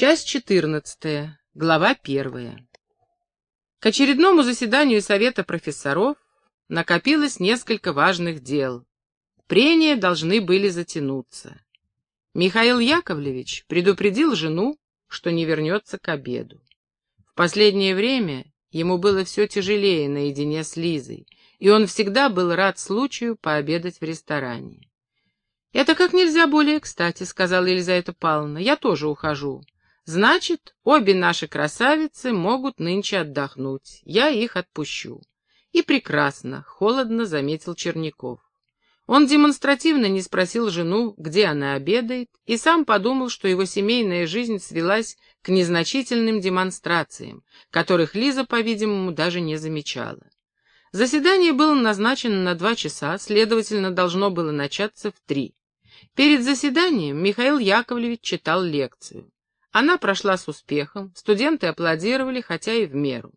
Часть четырнадцатая, глава первая. К очередному заседанию Совета профессоров накопилось несколько важных дел. Прения должны были затянуться. Михаил Яковлевич предупредил жену, что не вернется к обеду. В последнее время ему было все тяжелее наедине с Лизой, и он всегда был рад случаю пообедать в ресторане. «Это как нельзя более кстати», — сказала Елизавета Павловна. «Я тоже ухожу. Значит, обе наши красавицы могут нынче отдохнуть. Я их отпущу. И прекрасно, холодно заметил Черняков. Он демонстративно не спросил жену, где она обедает, и сам подумал, что его семейная жизнь свелась к незначительным демонстрациям, которых Лиза, по-видимому, даже не замечала. Заседание было назначено на два часа, следовательно, должно было начаться в три. Перед заседанием Михаил Яковлевич читал лекцию. Она прошла с успехом, студенты аплодировали, хотя и в меру.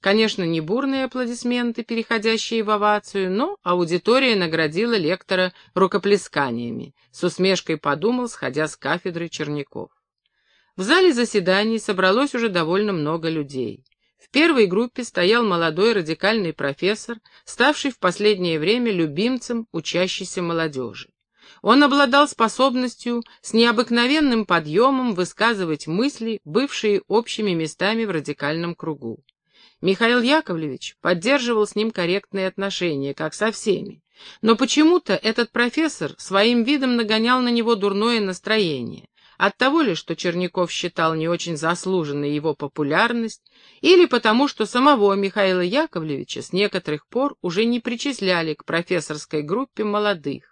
Конечно, не бурные аплодисменты, переходящие в овацию, но аудитория наградила лектора рукоплесканиями, с усмешкой подумал, сходя с кафедры Черняков. В зале заседаний собралось уже довольно много людей. В первой группе стоял молодой радикальный профессор, ставший в последнее время любимцем учащейся молодежи. Он обладал способностью с необыкновенным подъемом высказывать мысли, бывшие общими местами в радикальном кругу. Михаил Яковлевич поддерживал с ним корректные отношения, как со всеми. Но почему-то этот профессор своим видом нагонял на него дурное настроение. От того ли, что Черняков считал не очень заслуженной его популярность, или потому, что самого Михаила Яковлевича с некоторых пор уже не причисляли к профессорской группе молодых.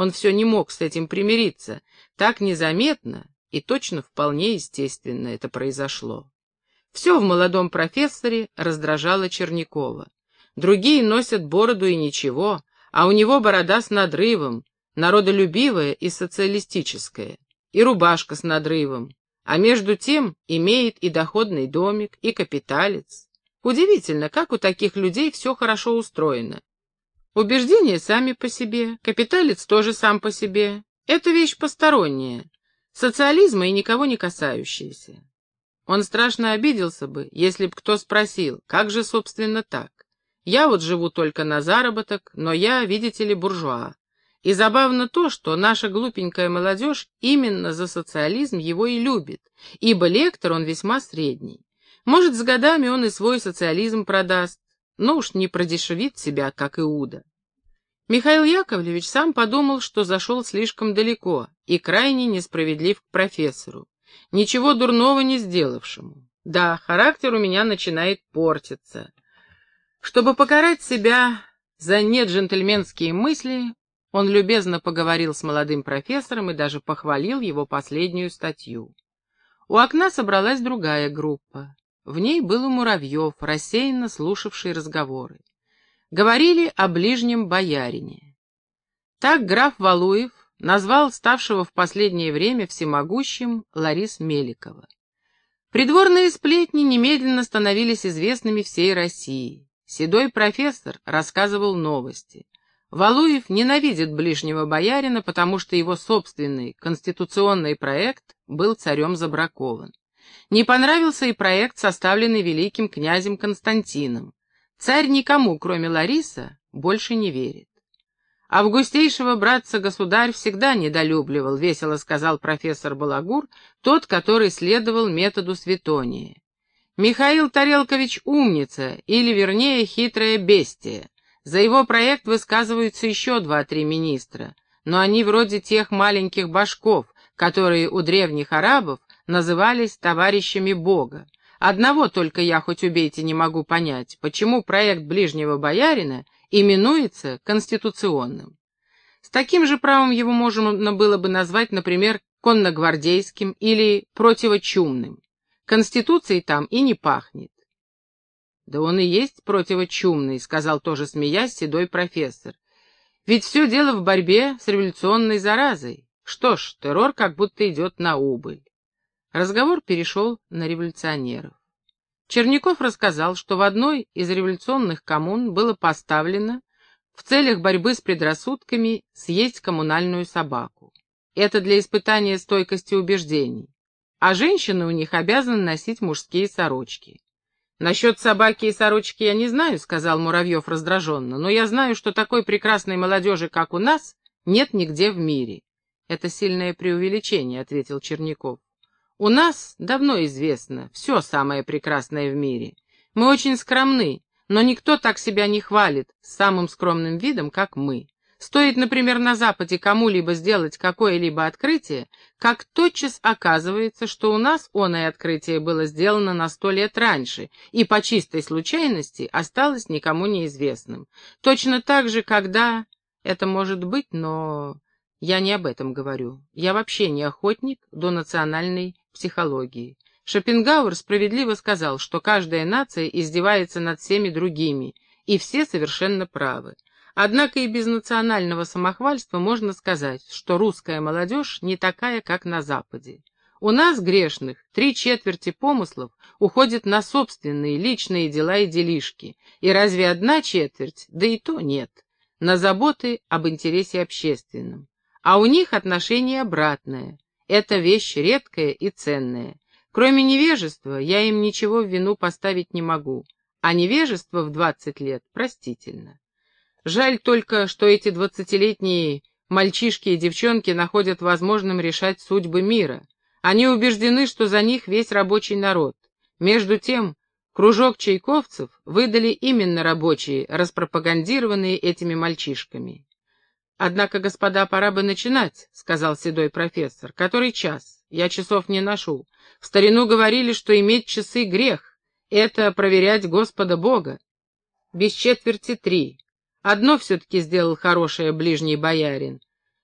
Он все не мог с этим примириться. Так незаметно и точно вполне естественно это произошло. Все в молодом профессоре раздражало Чернякова. Другие носят бороду и ничего, а у него борода с надрывом, народолюбивая и социалистическая, и рубашка с надрывом, а между тем имеет и доходный домик, и капиталец. Удивительно, как у таких людей все хорошо устроено. Убеждения сами по себе, капиталец тоже сам по себе. Это вещь посторонняя, социализма и никого не касающаяся. Он страшно обиделся бы, если б кто спросил, как же, собственно, так. Я вот живу только на заработок, но я, видите ли, буржуа. И забавно то, что наша глупенькая молодежь именно за социализм его и любит, ибо лектор он весьма средний. Может, с годами он и свой социализм продаст, но уж не продешевит себя, как Иуда. Михаил Яковлевич сам подумал, что зашел слишком далеко и крайне несправедлив к профессору, ничего дурного не сделавшему. Да, характер у меня начинает портиться. Чтобы покарать себя за неджентльменские мысли, он любезно поговорил с молодым профессором и даже похвалил его последнюю статью. У окна собралась другая группа. В ней был Муравьев, рассеянно слушавший разговоры. Говорили о ближнем боярине. Так граф Валуев назвал ставшего в последнее время всемогущим Ларис Меликова. Придворные сплетни немедленно становились известными всей России. Седой профессор рассказывал новости. Валуев ненавидит ближнего боярина, потому что его собственный конституционный проект был царем забракован. Не понравился и проект, составленный великим князем Константином. Царь никому, кроме Лариса, больше не верит. «Августейшего братца-государь всегда недолюбливал», — весело сказал профессор Балагур, тот, который следовал методу Светония. «Михаил Тарелкович умница, или, вернее, хитрое бестие. За его проект высказываются еще два-три министра, но они вроде тех маленьких башков, которые у древних арабов назывались товарищами Бога. Одного только я хоть убейте не могу понять, почему проект ближнего боярина именуется конституционным. С таким же правом его можно было бы назвать, например, конногвардейским или противочумным. Конституцией там и не пахнет. «Да он и есть противочумный», — сказал тоже смеясь седой профессор. «Ведь все дело в борьбе с революционной заразой. Что ж, террор как будто идет на убыль». Разговор перешел на революционеров. Черняков рассказал, что в одной из революционных коммун было поставлено в целях борьбы с предрассудками съесть коммунальную собаку. Это для испытания стойкости убеждений. а женщины у них обязаны носить мужские сорочки. «Насчет собаки и сорочки я не знаю», — сказал Муравьев раздраженно, «но я знаю, что такой прекрасной молодежи, как у нас, нет нигде в мире». «Это сильное преувеличение», — ответил Черняков. «У нас давно известно все самое прекрасное в мире. Мы очень скромны, но никто так себя не хвалит с самым скромным видом, как мы. Стоит, например, на Западе кому-либо сделать какое-либо открытие, как тотчас оказывается, что у нас оное открытие было сделано на сто лет раньше и по чистой случайности осталось никому неизвестным. Точно так же, когда... Это может быть, но... Я не об этом говорю. Я вообще не охотник до национальной психологии. Шопенгауэр справедливо сказал, что каждая нация издевается над всеми другими, и все совершенно правы. Однако и без национального самохвальства можно сказать, что русская молодежь не такая, как на Западе. У нас, грешных, три четверти помыслов уходит на собственные личные дела и делишки, и разве одна четверть, да и то нет, на заботы об интересе общественном. А у них отношение обратное. Это вещь редкая и ценная. Кроме невежества, я им ничего в вину поставить не могу, а невежество в двадцать лет простительно. Жаль только, что эти двадцатилетние мальчишки и девчонки находят возможным решать судьбы мира. Они убеждены, что за них весь рабочий народ. Между тем, кружок чайковцев выдали именно рабочие, распропагандированные этими мальчишками. «Однако, господа, пора бы начинать», — сказал седой профессор. «Который час? Я часов не ношу. В старину говорили, что иметь часы — грех. Это проверять Господа Бога. Без четверти три. Одно все-таки сделал хорошее ближний боярин.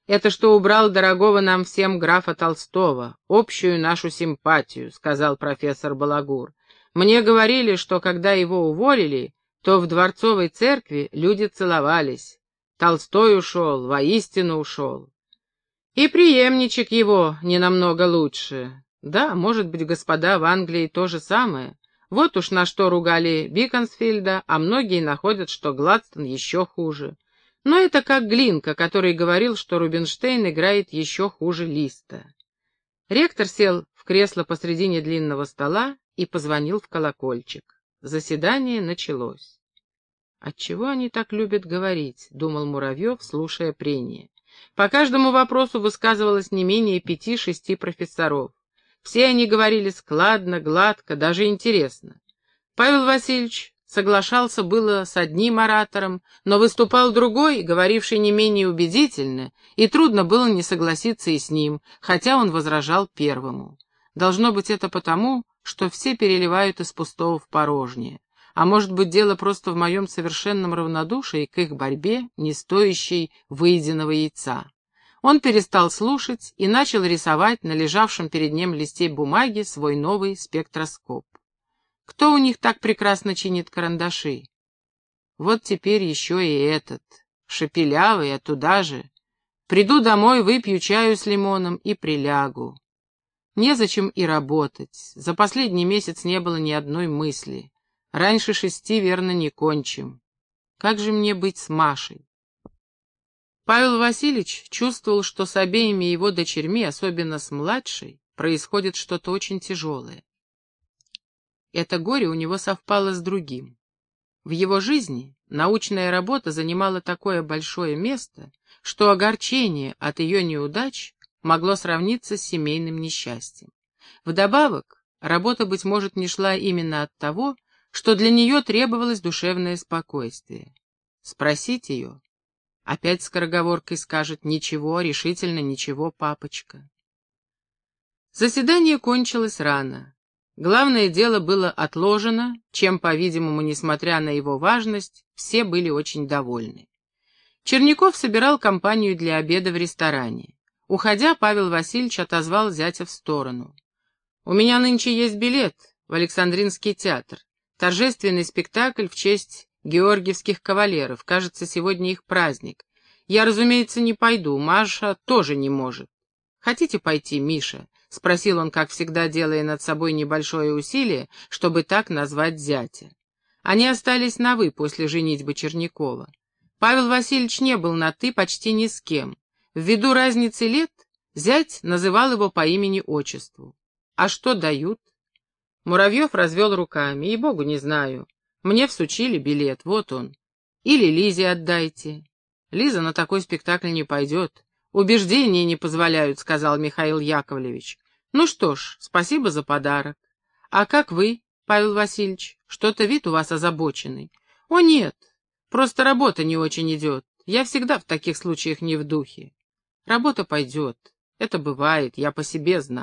Это что убрал дорогого нам всем графа Толстого, общую нашу симпатию, сказал профессор Балагур. Мне говорили, что когда его уволили, то в дворцовой церкви люди целовались. Толстой ушел, воистину ушел. И преемничек его не намного лучше. Да, может быть, господа в Англии то же самое. Вот уж на что ругали Биконсфильда, а многие находят, что Гладстон еще хуже. Но это как Глинка, который говорил, что Рубинштейн играет еще хуже Листа. Ректор сел в кресло посредине длинного стола и позвонил в колокольчик. Заседание началось. «Отчего они так любят говорить?» — думал Муравьев, слушая прение. По каждому вопросу высказывалось не менее пяти-шести профессоров. Все они говорили складно, гладко, даже интересно. Павел Васильевич соглашался было с одним оратором, но выступал другой, говоривший не менее убедительно, и трудно было не согласиться и с ним, хотя он возражал первому. Должно быть это потому, что все переливают из пустого в порожнее. А может быть, дело просто в моем совершенном равнодушии к их борьбе, не стоящей выеденного яйца. Он перестал слушать и начал рисовать на лежавшем перед ним листе бумаги свой новый спектроскоп. Кто у них так прекрасно чинит карандаши? Вот теперь еще и этот, шепелявый, а туда же. Приду домой, выпью чаю с лимоном и прилягу. Незачем и работать. За последний месяц не было ни одной мысли. Раньше шести, верно, не кончим. Как же мне быть с Машей? Павел Васильевич чувствовал, что с обеими его дочерьми, особенно с младшей, происходит что-то очень тяжелое. Это горе у него совпало с другим. В его жизни научная работа занимала такое большое место, что огорчение от ее неудач могло сравниться с семейным несчастьем. Вдобавок, работа, быть может, не шла именно от того, что для нее требовалось душевное спокойствие. Спросить ее, Опять скороговоркой скажет «Ничего, решительно ничего, папочка». Заседание кончилось рано. Главное дело было отложено, чем, по-видимому, несмотря на его важность, все были очень довольны. Черняков собирал компанию для обеда в ресторане. Уходя, Павел Васильевич отозвал зятя в сторону. «У меня нынче есть билет в Александринский театр. Торжественный спектакль в честь георгиевских кавалеров. Кажется, сегодня их праздник. Я, разумеется, не пойду, Маша тоже не может. Хотите пойти, Миша? — спросил он, как всегда, делая над собой небольшое усилие, чтобы так назвать зятя. Они остались на «вы» после женитьбы Чернякова. Павел Васильевич не был на «ты» почти ни с кем. Ввиду разницы лет зять называл его по имени-отчеству. А что дают? Муравьев развел руками. И богу не знаю. Мне всучили билет, вот он. Или Лизе отдайте. Лиза на такой спектакль не пойдет. Убеждения не позволяют, сказал Михаил Яковлевич. Ну что ж, спасибо за подарок. А как вы, Павел Васильевич? Что-то вид у вас озабоченный. О нет, просто работа не очень идет. Я всегда в таких случаях не в духе. Работа пойдет. Это бывает, я по себе знаю.